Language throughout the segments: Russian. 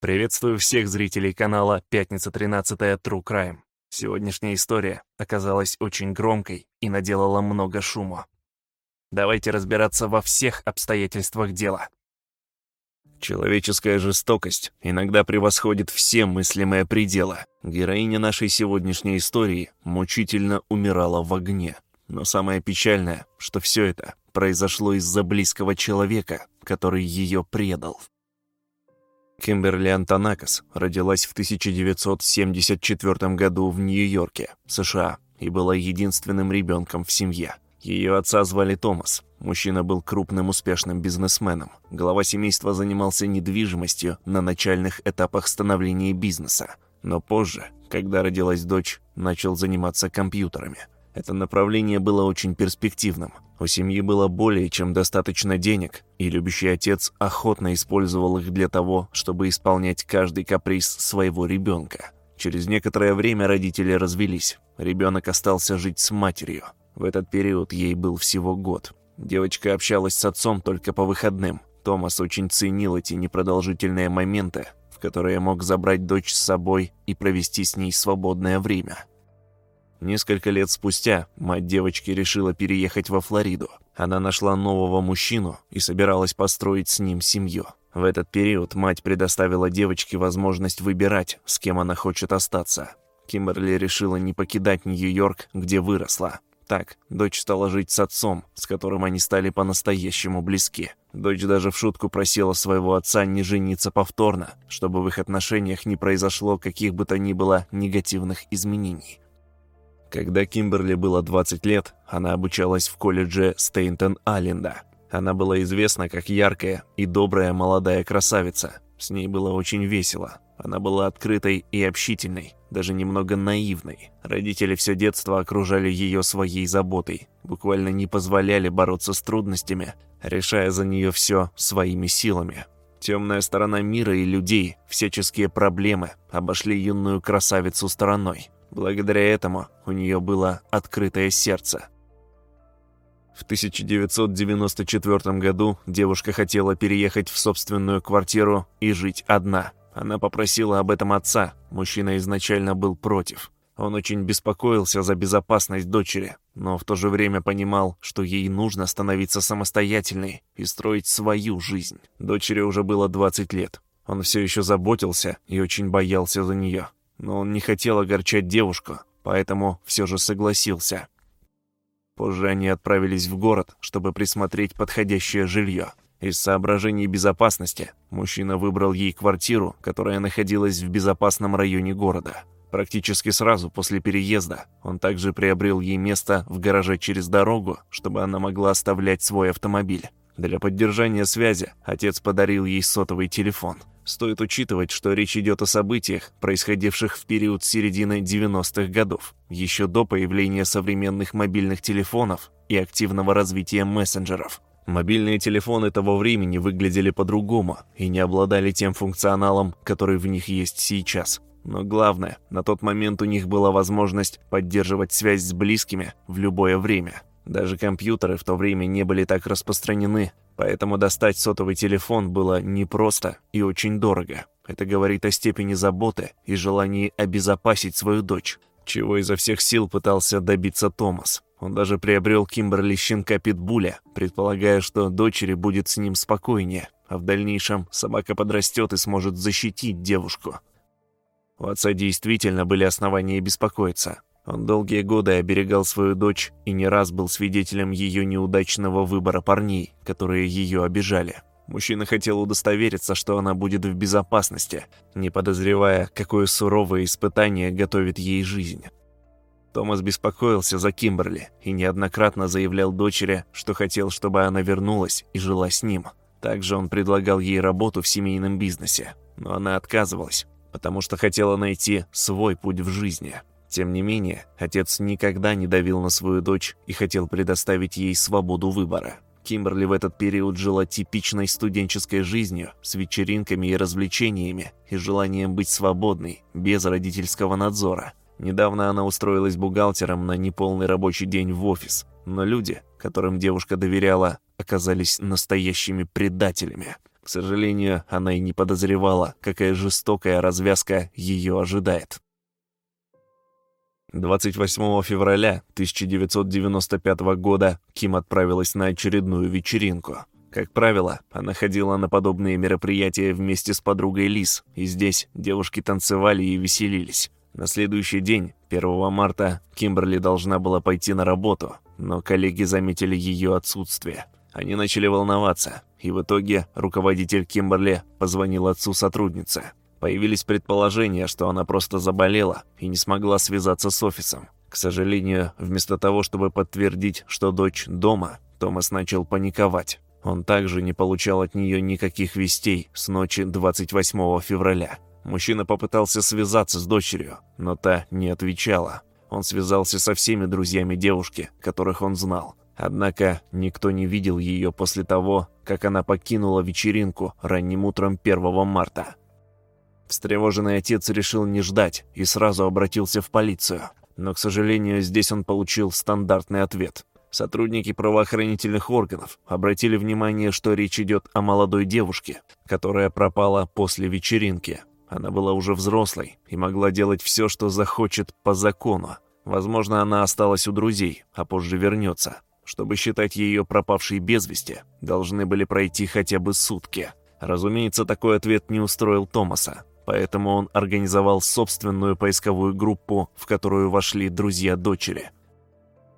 Приветствую всех зрителей канала «Пятница 13 True Crime». Сегодняшняя история оказалась очень громкой и наделала много шума. Давайте разбираться во всех обстоятельствах дела. Человеческая жестокость иногда превосходит все мыслимые пределы. Героиня нашей сегодняшней истории мучительно умирала в огне. Но самое печальное, что все это произошло из-за близкого человека, который ее предал. Кимберли Антонакас родилась в 1974 году в Нью-Йорке, США, и была единственным ребенком в семье. Ее отца звали Томас. Мужчина был крупным успешным бизнесменом. Глава семейства занимался недвижимостью на начальных этапах становления бизнеса. Но позже, когда родилась дочь, начал заниматься компьютерами. Это направление было очень перспективным. У семьи было более чем достаточно денег, и любящий отец охотно использовал их для того, чтобы исполнять каждый каприз своего ребенка. Через некоторое время родители развелись. Ребенок остался жить с матерью. В этот период ей был всего год. Девочка общалась с отцом только по выходным. Томас очень ценил эти непродолжительные моменты, в которые мог забрать дочь с собой и провести с ней свободное время. Несколько лет спустя мать девочки решила переехать во Флориду. Она нашла нового мужчину и собиралась построить с ним семью. В этот период мать предоставила девочке возможность выбирать, с кем она хочет остаться. Кимберли решила не покидать Нью-Йорк, где выросла. Так, дочь стала жить с отцом, с которым они стали по-настоящему близки. Дочь даже в шутку просила своего отца не жениться повторно, чтобы в их отношениях не произошло каких бы то ни было негативных изменений. Когда Кимберли было 20 лет, она обучалась в колледже Стейнтон-Алленда. Она была известна как яркая и добрая молодая красавица. С ней было очень весело. Она была открытой и общительной, даже немного наивной. Родители все детство окружали ее своей заботой, буквально не позволяли бороться с трудностями, решая за нее все своими силами. Темная сторона мира и людей, всяческие проблемы обошли юную красавицу стороной. Благодаря этому у нее было открытое сердце. В 1994 году девушка хотела переехать в собственную квартиру и жить одна. Она попросила об этом отца, мужчина изначально был против. Он очень беспокоился за безопасность дочери, но в то же время понимал, что ей нужно становиться самостоятельной и строить свою жизнь. Дочери уже было 20 лет. Он все еще заботился и очень боялся за нее но он не хотел огорчать девушку, поэтому все же согласился. Позже они отправились в город, чтобы присмотреть подходящее жилье. Из соображений безопасности мужчина выбрал ей квартиру, которая находилась в безопасном районе города. Практически сразу после переезда он также приобрел ей место в гараже через дорогу, чтобы она могла оставлять свой автомобиль. Для поддержания связи отец подарил ей сотовый телефон – Стоит учитывать, что речь идет о событиях, происходивших в период середины 90-х годов, еще до появления современных мобильных телефонов и активного развития мессенджеров. Мобильные телефоны того времени выглядели по-другому и не обладали тем функционалом, который в них есть сейчас. Но главное, на тот момент у них была возможность поддерживать связь с близкими в любое время. Даже компьютеры в то время не были так распространены, Поэтому достать сотовый телефон было непросто и очень дорого. Это говорит о степени заботы и желании обезопасить свою дочь, чего изо всех сил пытался добиться Томас. Он даже приобрел Кимберли щенка Питбуля, предполагая, что дочери будет с ним спокойнее, а в дальнейшем собака подрастет и сможет защитить девушку. У отца действительно были основания беспокоиться. Он долгие годы оберегал свою дочь и не раз был свидетелем ее неудачного выбора парней, которые ее обижали. Мужчина хотел удостовериться, что она будет в безопасности, не подозревая, какое суровое испытание готовит ей жизнь. Томас беспокоился за Кимберли и неоднократно заявлял дочери, что хотел, чтобы она вернулась и жила с ним. Также он предлагал ей работу в семейном бизнесе, но она отказывалась, потому что хотела найти свой путь в жизни – тем не менее, отец никогда не давил на свою дочь и хотел предоставить ей свободу выбора. Кимберли в этот период жила типичной студенческой жизнью, с вечеринками и развлечениями, и желанием быть свободной, без родительского надзора. Недавно она устроилась бухгалтером на неполный рабочий день в офис, но люди, которым девушка доверяла, оказались настоящими предателями. К сожалению, она и не подозревала, какая жестокая развязка ее ожидает. 28 февраля 1995 года Ким отправилась на очередную вечеринку. Как правило, она ходила на подобные мероприятия вместе с подругой Лис, и здесь девушки танцевали и веселились. На следующий день, 1 марта, Кимберли должна была пойти на работу, но коллеги заметили ее отсутствие. Они начали волноваться, и в итоге руководитель Кимберли позвонил отцу сотрудницы. Появились предположения, что она просто заболела и не смогла связаться с офисом. К сожалению, вместо того, чтобы подтвердить, что дочь дома, Томас начал паниковать. Он также не получал от нее никаких вестей с ночи 28 февраля. Мужчина попытался связаться с дочерью, но та не отвечала. Он связался со всеми друзьями девушки, которых он знал. Однако никто не видел ее после того, как она покинула вечеринку ранним утром 1 марта. Встревоженный отец решил не ждать и сразу обратился в полицию. Но, к сожалению, здесь он получил стандартный ответ. Сотрудники правоохранительных органов обратили внимание, что речь идет о молодой девушке, которая пропала после вечеринки. Она была уже взрослой и могла делать все, что захочет по закону. Возможно, она осталась у друзей, а позже вернется. Чтобы считать ее пропавшей без вести, должны были пройти хотя бы сутки. Разумеется, такой ответ не устроил Томаса поэтому он организовал собственную поисковую группу, в которую вошли друзья дочери.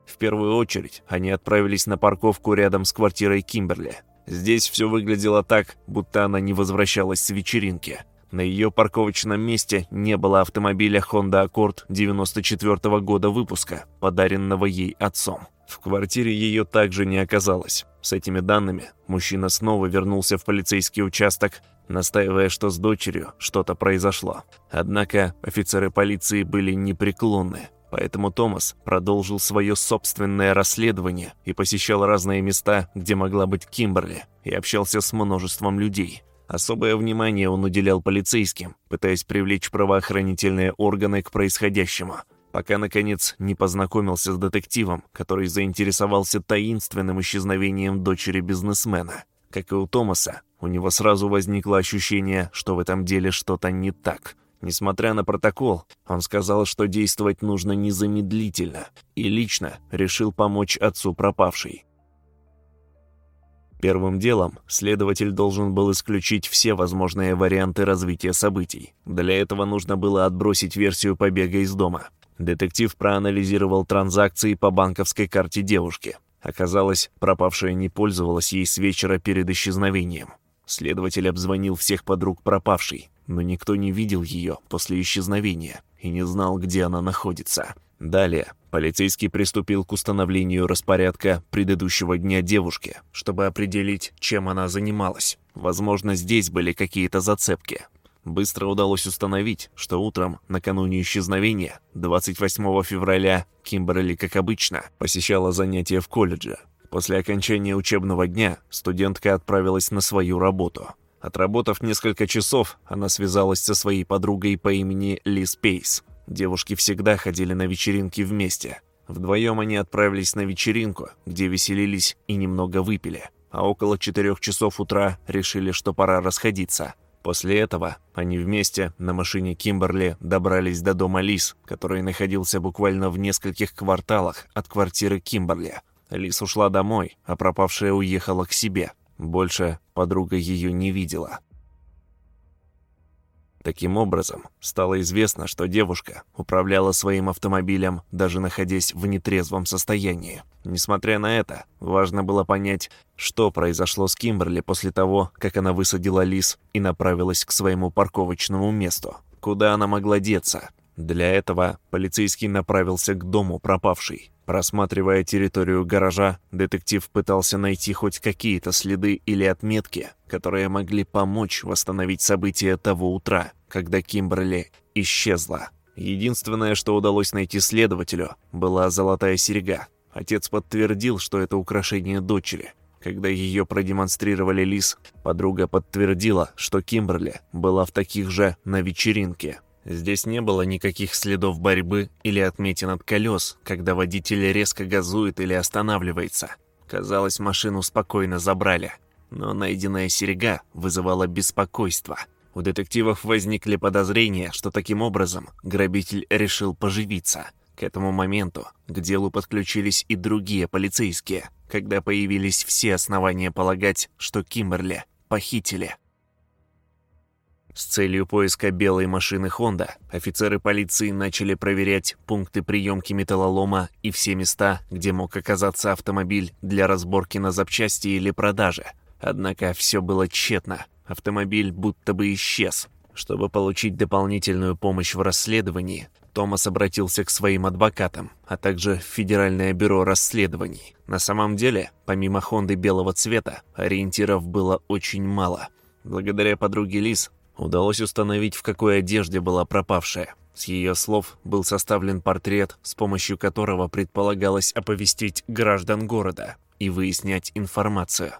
В первую очередь они отправились на парковку рядом с квартирой Кимберли. Здесь все выглядело так, будто она не возвращалась с вечеринки. На ее парковочном месте не было автомобиля Honda Accord 94 -го года выпуска, подаренного ей отцом. В квартире ее также не оказалось. С этими данными мужчина снова вернулся в полицейский участок, настаивая, что с дочерью что-то произошло. Однако офицеры полиции были непреклонны, поэтому Томас продолжил свое собственное расследование и посещал разные места, где могла быть Кимберли, и общался с множеством людей. Особое внимание он уделял полицейским, пытаясь привлечь правоохранительные органы к происходящему, пока, наконец, не познакомился с детективом, который заинтересовался таинственным исчезновением дочери бизнесмена. Как и у Томаса, у него сразу возникло ощущение, что в этом деле что-то не так. Несмотря на протокол, он сказал, что действовать нужно незамедлительно, и лично решил помочь отцу пропавшей. Первым делом следователь должен был исключить все возможные варианты развития событий. Для этого нужно было отбросить версию побега из дома. Детектив проанализировал транзакции по банковской карте девушки. Оказалось, пропавшая не пользовалась ей с вечера перед исчезновением. Следователь обзвонил всех подруг пропавшей, но никто не видел ее после исчезновения и не знал, где она находится. Далее полицейский приступил к установлению распорядка предыдущего дня девушки, чтобы определить, чем она занималась. Возможно, здесь были какие-то зацепки. Быстро удалось установить, что утром, накануне исчезновения, 28 февраля, Кимберли, как обычно, посещала занятия в колледже. После окончания учебного дня студентка отправилась на свою работу. Отработав несколько часов, она связалась со своей подругой по имени Лиз Пейс. Девушки всегда ходили на вечеринки вместе. Вдвоем они отправились на вечеринку, где веселились и немного выпили. А около четырех часов утра решили, что пора расходиться. После этого они вместе на машине Кимберли добрались до дома Лиз, который находился буквально в нескольких кварталах от квартиры Кимберли. Лис ушла домой, а пропавшая уехала к себе. Больше подруга ее не видела. Таким образом, стало известно, что девушка управляла своим автомобилем, даже находясь в нетрезвом состоянии. Несмотря на это, важно было понять, что произошло с Кимберли после того, как она высадила Лис и направилась к своему парковочному месту. Куда она могла деться? Для этого полицейский направился к дому пропавшей. Просматривая территорию гаража, детектив пытался найти хоть какие-то следы или отметки, которые могли помочь восстановить события того утра, когда Кимберли исчезла. Единственное, что удалось найти следователю, была золотая серьга. Отец подтвердил, что это украшение дочери. Когда ее продемонстрировали Лис, подруга подтвердила, что Кимберли была в таких же на вечеринке. Здесь не было никаких следов борьбы или отметин от колес, когда водитель резко газует или останавливается. Казалось, машину спокойно забрали. но найденная серега вызывала беспокойство. У детективов возникли подозрения, что таким образом грабитель решил поживиться. К этому моменту к делу подключились и другие полицейские, когда появились все основания полагать, что Кимберли похитили. С целью поиска белой машины Honda офицеры полиции начали проверять пункты приемки металлолома и все места, где мог оказаться автомобиль для разборки на запчасти или продажи. Однако все было тщетно. Автомобиль будто бы исчез. Чтобы получить дополнительную помощь в расследовании, Томас обратился к своим адвокатам, а также в Федеральное бюро расследований. На самом деле, помимо Хонды белого цвета, ориентиров было очень мало. Благодаря подруге Лиз удалось установить, в какой одежде была пропавшая. С ее слов был составлен портрет, с помощью которого предполагалось оповестить граждан города и выяснять информацию.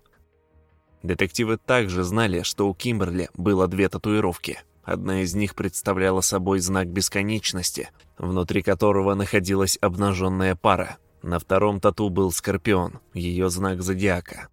Детективы также знали, что у Кимберли было две татуировки – Одна из них представляла собой знак бесконечности, внутри которого находилась обнаженная пара. На втором тату был скорпион, ее знак зодиака.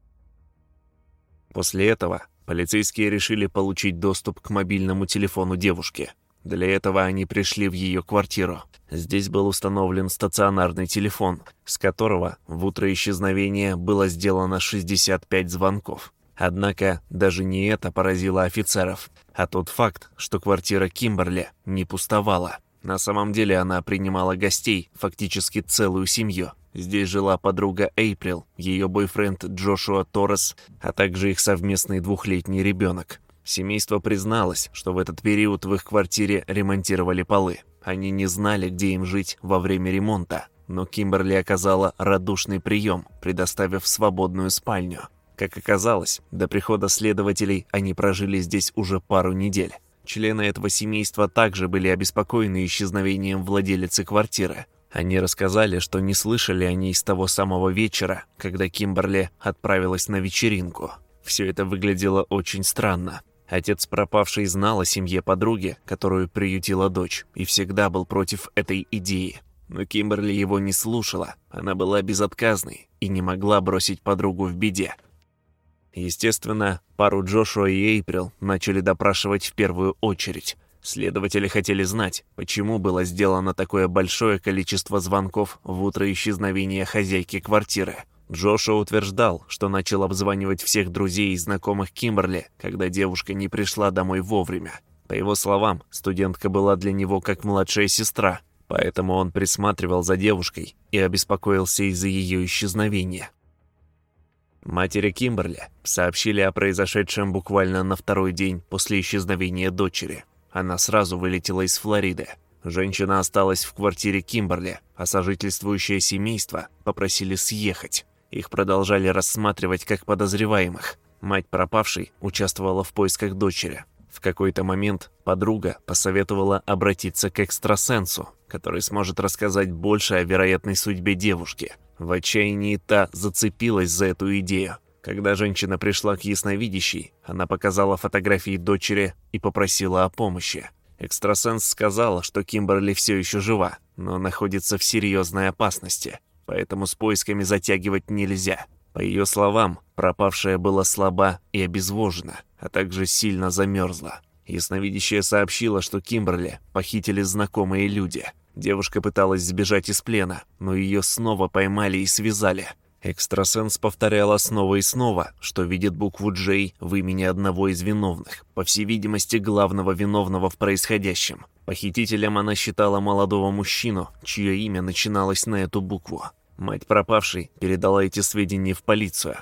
После этого полицейские решили получить доступ к мобильному телефону девушки. Для этого они пришли в ее квартиру. Здесь был установлен стационарный телефон, с которого в утро исчезновения было сделано 65 звонков. Однако даже не это поразило офицеров, а тот факт, что квартира Кимберли не пустовала. На самом деле она принимала гостей, фактически целую семью. Здесь жила подруга Эйприл, ее бойфренд Джошуа Торрес, а также их совместный двухлетний ребенок. Семейство призналось, что в этот период в их квартире ремонтировали полы. Они не знали, где им жить во время ремонта, но Кимберли оказала радушный прием, предоставив свободную спальню. Как оказалось, до прихода следователей они прожили здесь уже пару недель. Члены этого семейства также были обеспокоены исчезновением владелицы квартиры. Они рассказали, что не слышали о ней с того самого вечера, когда Кимберли отправилась на вечеринку. Все это выглядело очень странно. Отец пропавшей знал о семье подруги, которую приютила дочь, и всегда был против этой идеи. Но Кимберли его не слушала, она была безотказной и не могла бросить подругу в беде. Естественно, пару Джошуа и Эйприл начали допрашивать в первую очередь. Следователи хотели знать, почему было сделано такое большое количество звонков в утро исчезновения хозяйки квартиры. Джошуа утверждал, что начал обзванивать всех друзей и знакомых Кимберли, когда девушка не пришла домой вовремя. По его словам, студентка была для него как младшая сестра, поэтому он присматривал за девушкой и обеспокоился из-за ее исчезновения. Матери Кимберли сообщили о произошедшем буквально на второй день после исчезновения дочери. Она сразу вылетела из Флориды. Женщина осталась в квартире Кимберли, а сожительствующее семейство попросили съехать. Их продолжали рассматривать как подозреваемых. Мать пропавшей участвовала в поисках дочери. В какой-то момент подруга посоветовала обратиться к экстрасенсу, который сможет рассказать больше о вероятной судьбе девушки – в отчаянии та зацепилась за эту идею. Когда женщина пришла к ясновидящей, она показала фотографии дочери и попросила о помощи. Экстрасенс сказала, что Кимберли все еще жива, но находится в серьезной опасности, поэтому с поисками затягивать нельзя. По ее словам, пропавшая была слаба и обезвожена, а также сильно замерзла. Ясновидящая сообщила, что Кимберли похитили знакомые люди – Девушка пыталась сбежать из плена, но ее снова поймали и связали. Экстрасенс повторяла снова и снова, что видит букву «Джей» в имени одного из виновных, по всей видимости, главного виновного в происходящем. Похитителем она считала молодого мужчину, чье имя начиналось на эту букву. Мать пропавшей передала эти сведения в полицию.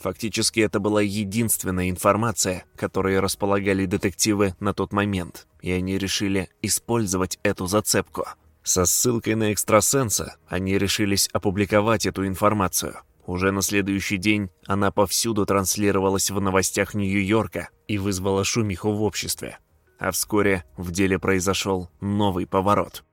Фактически это была единственная информация, которой располагали детективы на тот момент и они решили использовать эту зацепку. Со ссылкой на экстрасенса они решились опубликовать эту информацию. Уже на следующий день она повсюду транслировалась в новостях Нью-Йорка и вызвала шумиху в обществе. А вскоре в деле произошел новый поворот.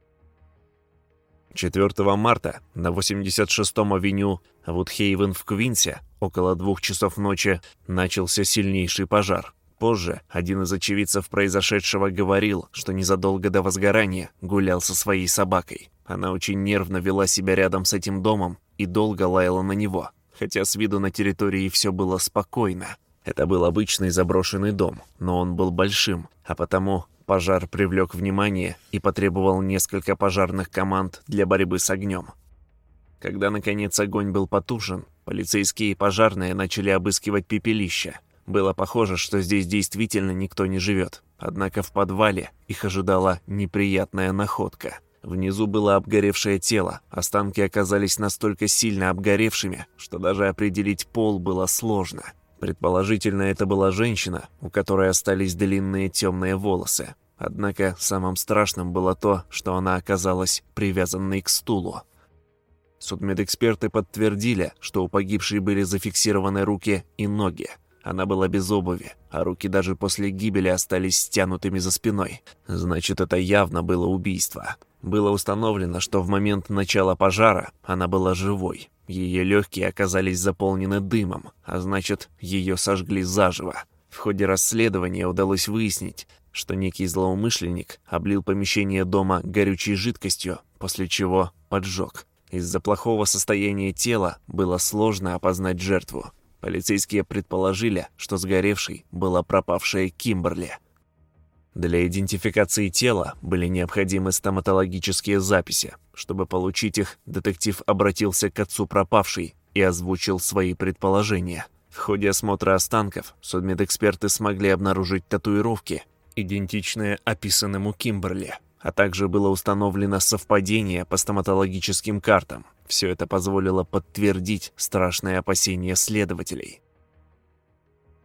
4 марта на 86-м авеню Вудхейвен в Квинсе около двух часов ночи начался сильнейший пожар. Позже один из очевидцев произошедшего говорил, что незадолго до возгорания гулял со своей собакой. Она очень нервно вела себя рядом с этим домом и долго лаяла на него. хотя с виду на территории все было спокойно. Это был обычный заброшенный дом, но он был большим, а потому пожар привлек внимание и потребовал несколько пожарных команд для борьбы с огнем. Когда, наконец, огонь был потушен, полицейские и пожарные начали обыскивать пепелище. Было похоже, что здесь действительно никто не живет. Однако в подвале их ожидала неприятная находка. Внизу было обгоревшее тело, останки оказались настолько сильно обгоревшими, что даже определить пол было сложно. Предположительно, это была женщина, у которой остались длинные темные волосы. Однако самым страшным было то, что она оказалась привязанной к стулу. Судмедэксперты подтвердили, что у погибшей были зафиксированы руки и ноги. Она была без обуви, а руки даже после гибели остались стянутыми за спиной. Значит, это явно было убийство. Было установлено, что в момент начала пожара она была живой. Ее легкие оказались заполнены дымом, а значит, ее сожгли заживо. В ходе расследования удалось выяснить, что некий злоумышленник облил помещение дома горючей жидкостью, после чего поджег. Из-за плохого состояния тела было сложно опознать жертву. Полицейские предположили, что сгоревшей была пропавшая Кимберли. Для идентификации тела были необходимы стоматологические записи. Чтобы получить их, детектив обратился к отцу пропавшей и озвучил свои предположения. В ходе осмотра останков судмедэксперты смогли обнаружить татуировки, идентичные описанному Кимберли, а также было установлено совпадение по стоматологическим картам. Все это позволило подтвердить страшные опасения следователей.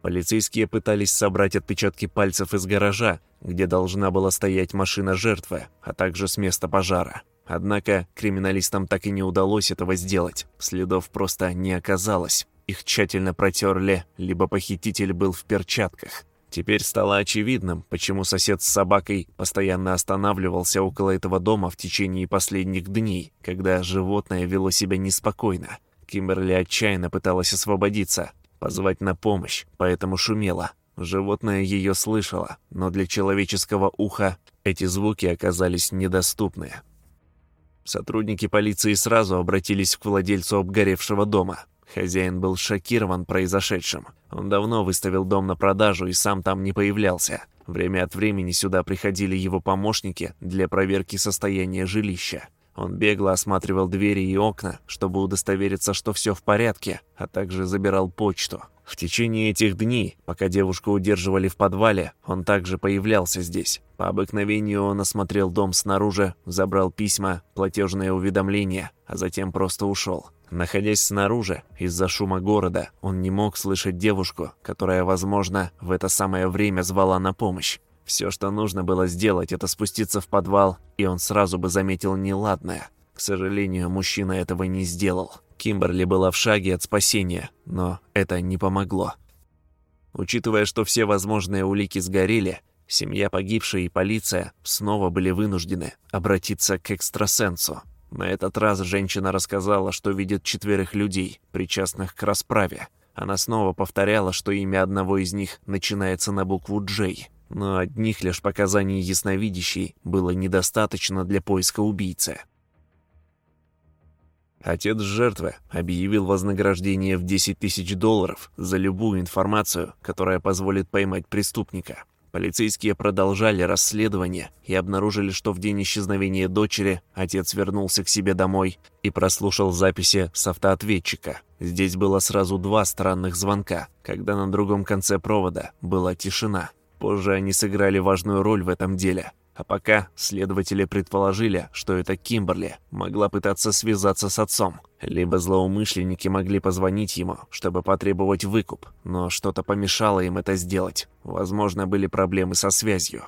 Полицейские пытались собрать отпечатки пальцев из гаража, где должна была стоять машина жертвы, а также с места пожара. Однако криминалистам так и не удалось этого сделать, следов просто не оказалось. Их тщательно протерли, либо похититель был в перчатках. Теперь стало очевидным, почему сосед с собакой постоянно останавливался около этого дома в течение последних дней, когда животное вело себя неспокойно. Кимберли отчаянно пыталась освободиться, позвать на помощь, поэтому шумела. Животное ее слышало, но для человеческого уха эти звуки оказались недоступны. Сотрудники полиции сразу обратились к владельцу обгоревшего дома. Хозяин был шокирован произошедшим. Он давно выставил дом на продажу и сам там не появлялся. Время от времени сюда приходили его помощники для проверки состояния жилища. Он бегло осматривал двери и окна, чтобы удостовериться, что все в порядке, а также забирал почту. В течение этих дней, пока девушку удерживали в подвале, он также появлялся здесь. По обыкновению он осмотрел дом снаружи, забрал письма, платежные уведомления, а затем просто ушел. Находясь снаружи, из-за шума города, он не мог слышать девушку, которая, возможно, в это самое время звала на помощь. Все, что нужно было сделать, это спуститься в подвал, и он сразу бы заметил неладное. К сожалению, мужчина этого не сделал. Кимберли была в шаге от спасения, но это не помогло. Учитывая, что все возможные улики сгорели, семья погибшей и полиция снова были вынуждены обратиться к экстрасенсу. На этот раз женщина рассказала, что видит четверых людей, причастных к расправе. Она снова повторяла, что имя одного из них начинается на букву «Джей», но одних лишь показаний ясновидящей было недостаточно для поиска убийцы. Отец жертвы объявил вознаграждение в 10 тысяч долларов за любую информацию, которая позволит поймать преступника. Полицейские продолжали расследование и обнаружили, что в день исчезновения дочери отец вернулся к себе домой и прослушал записи с автоответчика. Здесь было сразу два странных звонка, когда на другом конце провода была тишина. Позже они сыграли важную роль в этом деле. А пока следователи предположили, что это Кимберли могла пытаться связаться с отцом. Либо злоумышленники могли позвонить ему, чтобы потребовать выкуп, но что-то помешало им это сделать. Возможно, были проблемы со связью.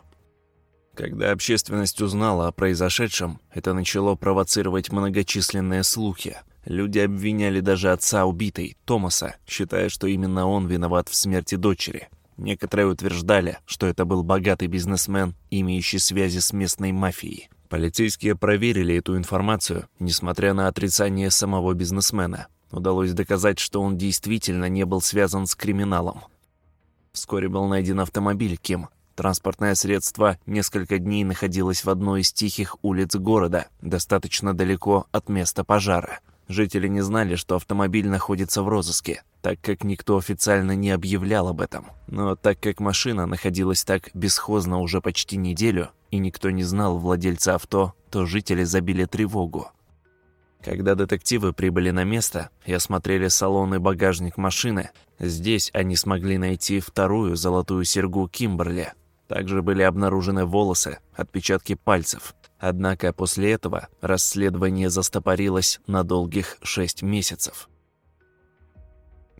Когда общественность узнала о произошедшем, это начало провоцировать многочисленные слухи. Люди обвиняли даже отца убитой, Томаса, считая, что именно он виноват в смерти дочери. Некоторые утверждали, что это был богатый бизнесмен, имеющий связи с местной мафией. Полицейские проверили эту информацию, несмотря на отрицание самого бизнесмена. Удалось доказать, что он действительно не был связан с криминалом. Вскоре был найден автомобиль Ким. Транспортное средство несколько дней находилось в одной из тихих улиц города, достаточно далеко от места пожара. Жители не знали, что автомобиль находится в розыске, так как никто официально не объявлял об этом. Но так как машина находилась так бесхозно уже почти неделю, и никто не знал владельца авто, то жители забили тревогу. Когда детективы прибыли на место и осмотрели салон и багажник машины, здесь они смогли найти вторую золотую серьгу Кимберли. Также были обнаружены волосы, отпечатки пальцев. Однако после этого расследование застопорилось на долгих шесть месяцев.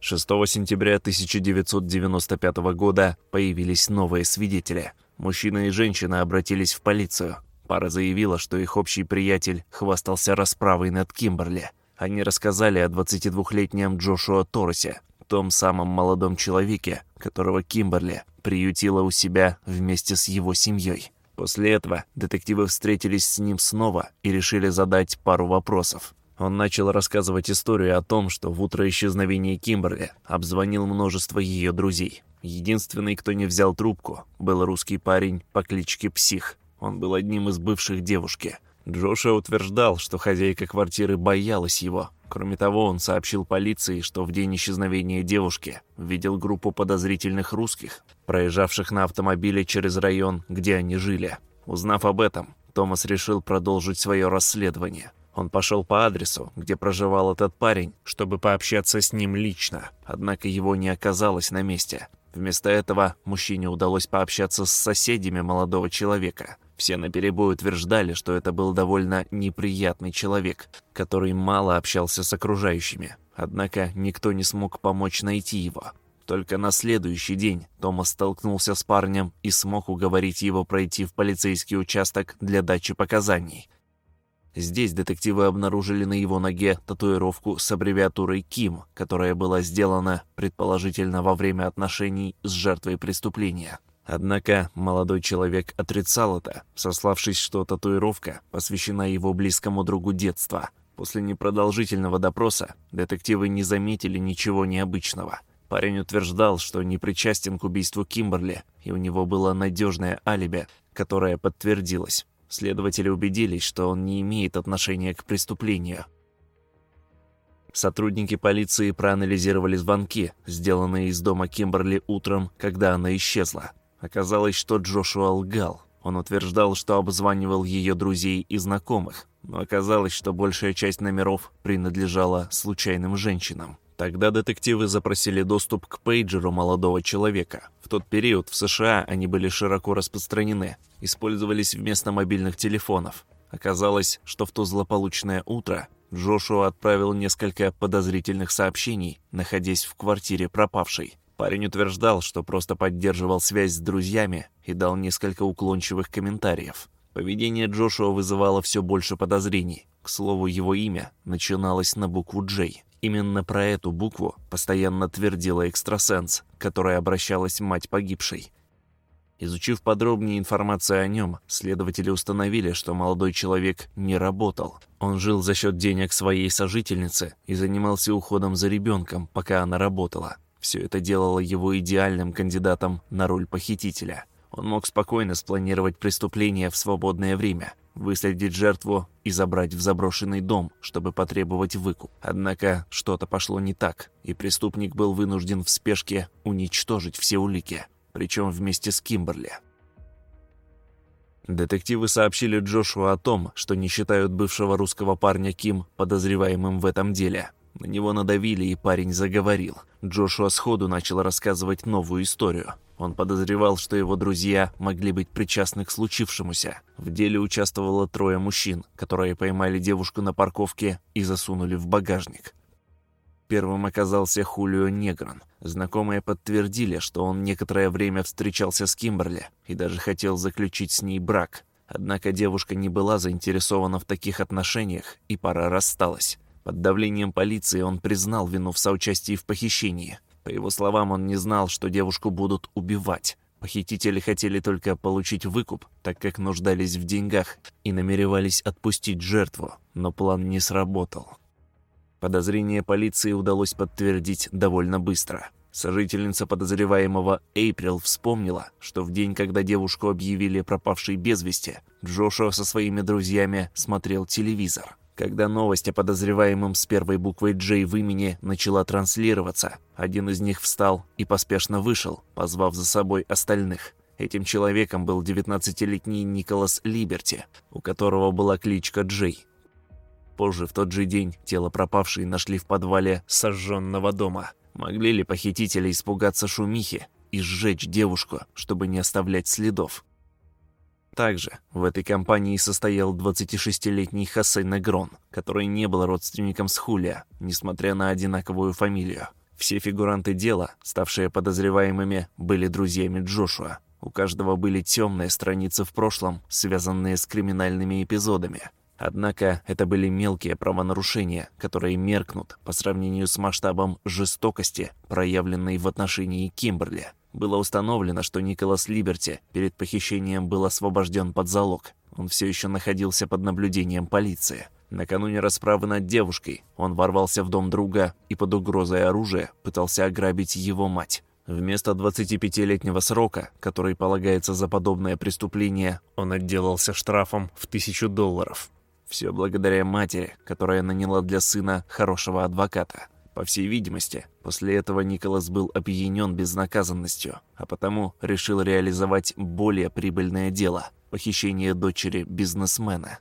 6 сентября 1995 года появились новые свидетели. Мужчина и женщина обратились в полицию. Пара заявила, что их общий приятель хвастался расправой над Кимберли. Они рассказали о 22-летнем Джошуа Торресе, том самом молодом человеке, которого Кимберли приютила у себя вместе с его семьей. После этого детективы встретились с ним снова и решили задать пару вопросов. Он начал рассказывать историю о том, что в утро исчезновения Кимберли обзвонил множество ее друзей. Единственный, кто не взял трубку, был русский парень по кличке Псих. Он был одним из бывших девушки. Джоша утверждал, что хозяйка квартиры боялась его. Кроме того, он сообщил полиции, что в день исчезновения девушки видел группу подозрительных русских, проезжавших на автомобиле через район, где они жили. Узнав об этом, Томас решил продолжить свое расследование. Он пошел по адресу, где проживал этот парень, чтобы пообщаться с ним лично, однако его не оказалось на месте. Вместо этого мужчине удалось пообщаться с соседями молодого человека. Все наперебой утверждали, что это был довольно неприятный человек, который мало общался с окружающими. Однако никто не смог помочь найти его. Только на следующий день Томас столкнулся с парнем и смог уговорить его пройти в полицейский участок для дачи показаний. Здесь детективы обнаружили на его ноге татуировку с аббревиатурой «Ким», которая была сделана, предположительно, во время отношений с жертвой преступления. Однако молодой человек отрицал это, сославшись, что татуировка посвящена его близкому другу детства. После непродолжительного допроса детективы не заметили ничего необычного. Парень утверждал, что не причастен к убийству Кимберли, и у него было надежное алиби, которое подтвердилось. Следователи убедились, что он не имеет отношения к преступлению. Сотрудники полиции проанализировали звонки, сделанные из дома Кимберли утром, когда она исчезла. Оказалось, что Джошуа лгал. Он утверждал, что обзванивал ее друзей и знакомых, но оказалось, что большая часть номеров принадлежала случайным женщинам. Тогда детективы запросили доступ к пейджеру молодого человека. В тот период в США они были широко распространены, использовались вместо мобильных телефонов. Оказалось, что в то злополучное утро Джошуа отправил несколько подозрительных сообщений, находясь в квартире пропавшей. Парень утверждал, что просто поддерживал связь с друзьями и дал несколько уклончивых комментариев. Поведение Джошуа вызывало все больше подозрений. К слову, его имя начиналось на букву «Джей». Именно про эту букву постоянно твердила экстрасенс, которая обращалась мать погибшей. Изучив подробнее информацию о нем, следователи установили, что молодой человек не работал. Он жил за счет денег своей сожительницы и занимался уходом за ребенком, пока она работала. Все это делало его идеальным кандидатом на роль похитителя. Он мог спокойно спланировать преступление в свободное время, выследить жертву и забрать в заброшенный дом, чтобы потребовать выкуп. Однако что-то пошло не так, и преступник был вынужден в спешке уничтожить все улики, причем вместе с Кимберли. Детективы сообщили Джошуа о том, что не считают бывшего русского парня Ким подозреваемым в этом деле – на него надавили, и парень заговорил. Джошуа сходу начал рассказывать новую историю. Он подозревал, что его друзья могли быть причастны к случившемуся. В деле участвовало трое мужчин, которые поймали девушку на парковке и засунули в багажник. Первым оказался Хулио Негрон. Знакомые подтвердили, что он некоторое время встречался с Кимберли и даже хотел заключить с ней брак. Однако девушка не была заинтересована в таких отношениях, и пара рассталась. Под давлением полиции он признал вину в соучастии в похищении. По его словам, он не знал, что девушку будут убивать. Похитители хотели только получить выкуп, так как нуждались в деньгах и намеревались отпустить жертву, но план не сработал. Подозрение полиции удалось подтвердить довольно быстро. Сожительница подозреваемого Эйприл вспомнила, что в день, когда девушку объявили пропавшей без вести, Джошуа со своими друзьями смотрел телевизор. Когда новость о подозреваемом с первой буквой «Джей» в имени начала транслироваться, один из них встал и поспешно вышел, позвав за собой остальных. Этим человеком был 19-летний Николас Либерти, у которого была кличка Джей. Позже, в тот же день, тело пропавшей нашли в подвале сожженного дома. Могли ли похитители испугаться шумихи и сжечь девушку, чтобы не оставлять следов? Также в этой компании состоял 26-летний Хосе Негрон, который не был родственником с Хулия, несмотря на одинаковую фамилию. Все фигуранты дела, ставшие подозреваемыми, были друзьями Джошуа. У каждого были темные страницы в прошлом, связанные с криминальными эпизодами. Однако это были мелкие правонарушения, которые меркнут по сравнению с масштабом жестокости, проявленной в отношении Кимберли. Было установлено, что Николас Либерти перед похищением был освобожден под залог. Он все еще находился под наблюдением полиции. Накануне расправы над девушкой он ворвался в дом друга и под угрозой оружия пытался ограбить его мать. Вместо 25-летнего срока, который полагается за подобное преступление, он отделался штрафом в тысячу долларов. Все благодаря матери, которая наняла для сына хорошего адвоката. По всей видимости, после этого Николас был опьянен безнаказанностью, а потому решил реализовать более прибыльное дело – похищение дочери бизнесмена.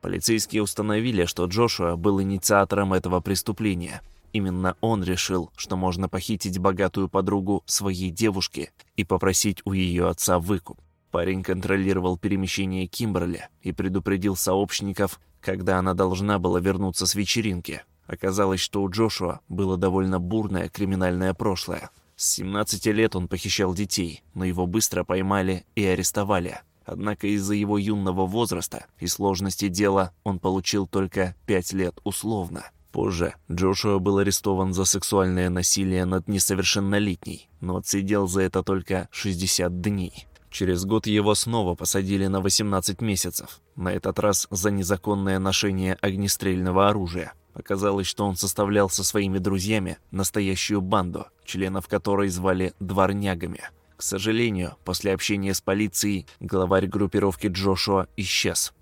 Полицейские установили, что Джошуа был инициатором этого преступления. Именно он решил, что можно похитить богатую подругу своей девушки и попросить у ее отца выкуп. Парень контролировал перемещение Кимберли и предупредил сообщников, когда она должна была вернуться с вечеринки, Оказалось, что у Джошуа было довольно бурное криминальное прошлое. С 17 лет он похищал детей, но его быстро поймали и арестовали. Однако из-за его юного возраста и сложности дела он получил только 5 лет условно. Позже Джошуа был арестован за сексуальное насилие над несовершеннолетней, но отсидел за это только 60 дней. Через год его снова посадили на 18 месяцев, на этот раз за незаконное ношение огнестрельного оружия. Оказалось, что он составлял со своими друзьями настоящую банду, членов которой звали «дворнягами». К сожалению, после общения с полицией главарь группировки Джошуа исчез.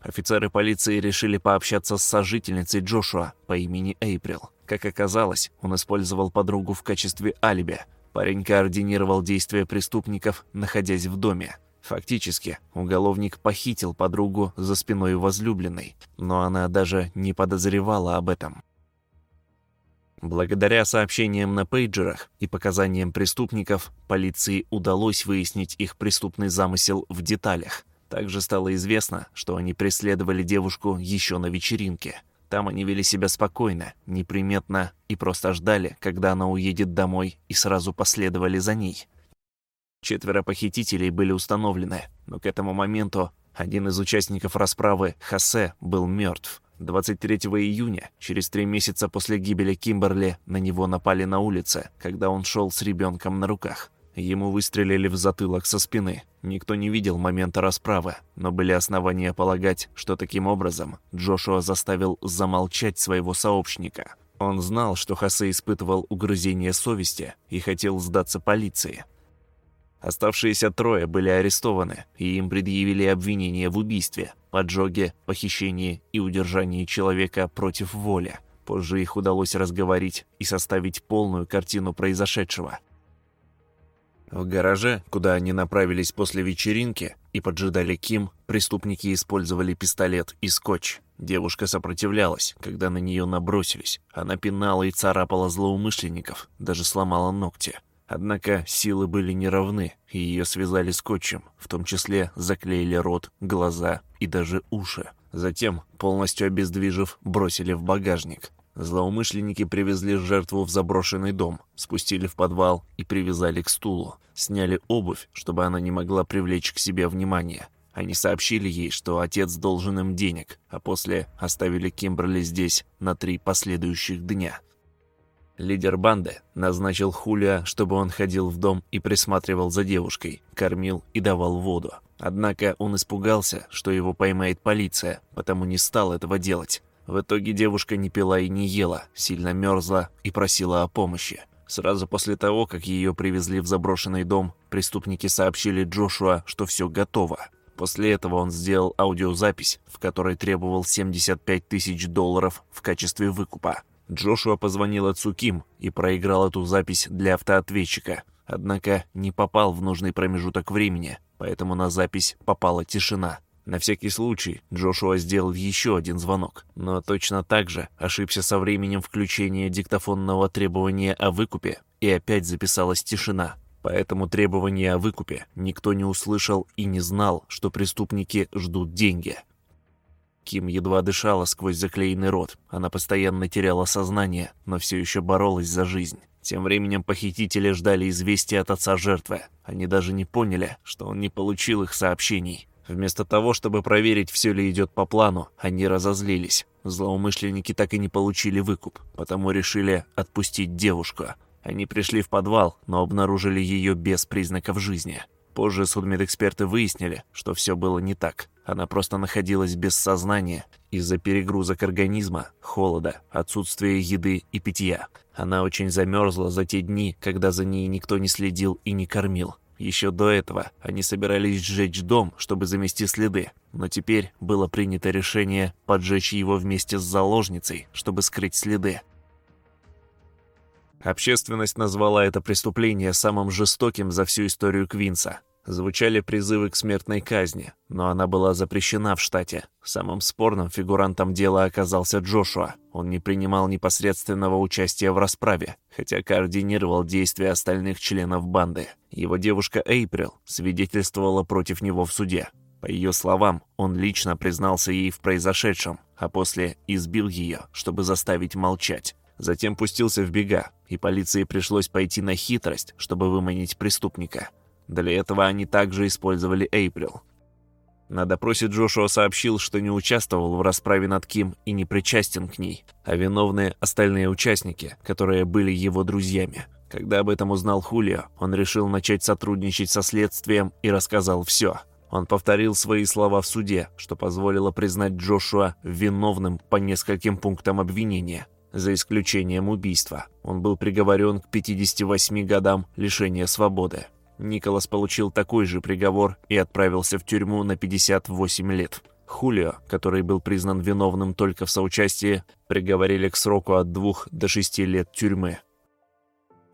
Офицеры полиции решили пообщаться с сожительницей Джошуа по имени Эйприл. Как оказалось, он использовал подругу в качестве алиби. Парень координировал действия преступников, находясь в доме. Фактически, уголовник похитил подругу за спиной возлюбленной, но она даже не подозревала об этом. Благодаря сообщениям на пейджерах и показаниям преступников, полиции удалось выяснить их преступный замысел в деталях. Также стало известно, что они преследовали девушку еще на вечеринке. Там они вели себя спокойно, неприметно и просто ждали, когда она уедет домой, и сразу последовали за ней. Четверо похитителей были установлены, но к этому моменту один из участников расправы, Хосе, был мертв. 23 июня, через три месяца после гибели Кимберли, на него напали на улице, когда он шел с ребенком на руках. Ему выстрелили в затылок со спины. Никто не видел момента расправы, но были основания полагать, что таким образом Джошуа заставил замолчать своего сообщника. Он знал, что Хосе испытывал угрызение совести и хотел сдаться полиции. Оставшиеся трое были арестованы, и им предъявили обвинения в убийстве, поджоге, похищении и удержании человека против воли. Позже их удалось разговорить и составить полную картину произошедшего. В гараже, куда они направились после вечеринки и поджидали Ким, преступники использовали пистолет и скотч. Девушка сопротивлялась, когда на нее набросились. Она пинала и царапала злоумышленников, даже сломала ногти. Однако силы были неравны, и ее связали скотчем, в том числе заклеили рот, глаза и даже уши. Затем, полностью обездвижив, бросили в багажник. Злоумышленники привезли жертву в заброшенный дом, спустили в подвал и привязали к стулу. Сняли обувь, чтобы она не могла привлечь к себе внимание. Они сообщили ей, что отец должен им денег, а после оставили Кимберли здесь на три последующих дня. Лидер банды назначил Хулия, чтобы он ходил в дом и присматривал за девушкой, кормил и давал воду. Однако он испугался, что его поймает полиция, потому не стал этого делать. В итоге девушка не пила и не ела, сильно мерзла и просила о помощи. Сразу после того, как ее привезли в заброшенный дом, преступники сообщили Джошуа, что все готово. После этого он сделал аудиозапись, в которой требовал 75 тысяч долларов в качестве выкупа. Джошуа позвонил отцу Ким и проиграл эту запись для автоответчика, однако не попал в нужный промежуток времени, поэтому на запись попала тишина. На всякий случай Джошуа сделал еще один звонок, но точно так же ошибся со временем включения диктофонного требования о выкупе, и опять записалась тишина. Поэтому требования о выкупе никто не услышал и не знал, что преступники ждут деньги. Ким едва дышала сквозь заклеенный рот. Она постоянно теряла сознание, но все еще боролась за жизнь. Тем временем похитители ждали известия от отца жертвы. Они даже не поняли, что он не получил их сообщений. Вместо того, чтобы проверить, все ли идет по плану, они разозлились. Злоумышленники так и не получили выкуп, потому решили отпустить девушку. Они пришли в подвал, но обнаружили ее без признаков жизни. Позже судмедэксперты выяснили, что все было не так. Она просто находилась без сознания из-за перегрузок организма, холода, отсутствия еды и питья. Она очень замерзла за те дни, когда за ней никто не следил и не кормил. Еще до этого они собирались сжечь дом, чтобы замести следы, но теперь было принято решение поджечь его вместе с заложницей, чтобы скрыть следы. Общественность назвала это преступление самым жестоким за всю историю Квинса. Звучали призывы к смертной казни, но она была запрещена в штате. Самым спорным фигурантом дела оказался Джошуа. Он не принимал непосредственного участия в расправе, хотя координировал действия остальных членов банды. Его девушка Эйприл свидетельствовала против него в суде. По ее словам, он лично признался ей в произошедшем, а после избил ее, чтобы заставить молчать. Затем пустился в бега, и полиции пришлось пойти на хитрость, чтобы выманить преступника. Для этого они также использовали Эйприл. На допросе Джошуа сообщил, что не участвовал в расправе над Ким и не причастен к ней, а виновны остальные участники, которые были его друзьями. Когда об этом узнал Хулио, он решил начать сотрудничать со следствием и рассказал все. Он повторил свои слова в суде, что позволило признать Джошуа виновным по нескольким пунктам обвинения, за исключением убийства. Он был приговорен к 58 годам лишения свободы. Николас получил такой же приговор и отправился в тюрьму на 58 лет. Хулио, который был признан виновным только в соучастии, приговорили к сроку от 2 до 6 лет тюрьмы.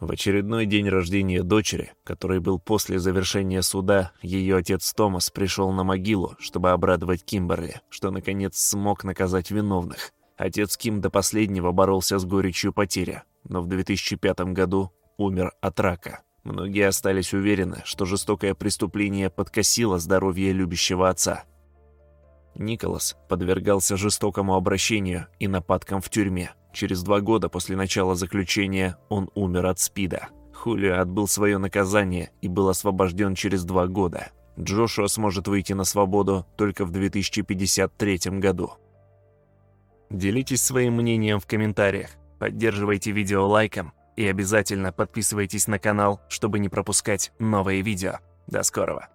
В очередной день рождения дочери, который был после завершения суда, ее отец Томас пришел на могилу, чтобы обрадовать Кимберли, что наконец смог наказать виновных. Отец Ким до последнего боролся с горечью потери, но в 2005 году умер от рака. Многие остались уверены, что жестокое преступление подкосило здоровье любящего отца. Николас подвергался жестокому обращению и нападкам в тюрьме. Через два года после начала заключения он умер от СПИДа. Хулио отбыл свое наказание и был освобожден через два года. Джошуа сможет выйти на свободу только в 2053 году. Делитесь своим мнением в комментариях, поддерживайте видео лайком и обязательно подписывайтесь на канал, чтобы не пропускать новые видео. До скорого!